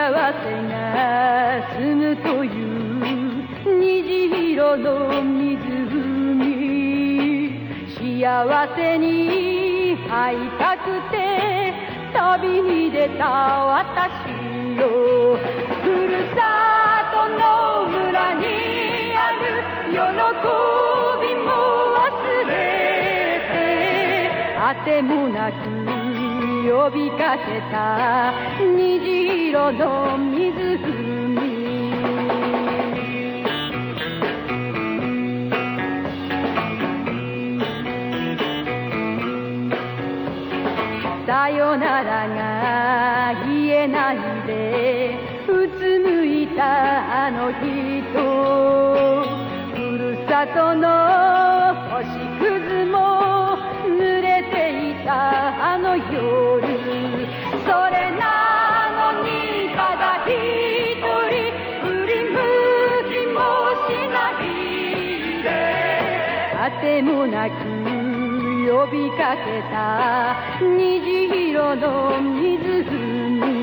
せが住むという虹色の湖幸せに会いたくて旅に出た私よふるさとの村にある喜びも忘れてあてもなく呼びかけた。虹色の湖。さよならが言えないでうつむいたあの人。ふるさとの星屑も濡れていたあの夜。あてもなく呼びかけた虹色の湖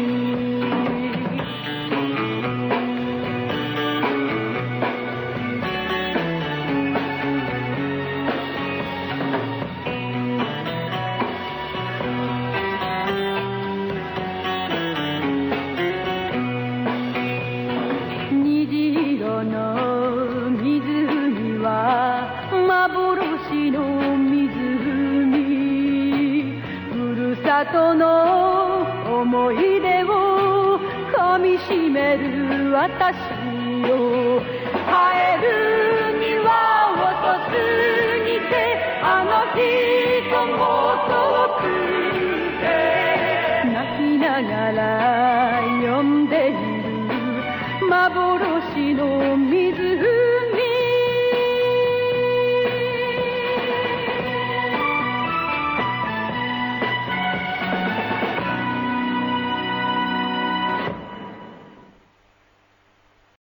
との思い出をかみしめる私よ帰るには遅すぎてあの人も遠くて泣きながら呼んでいる幻の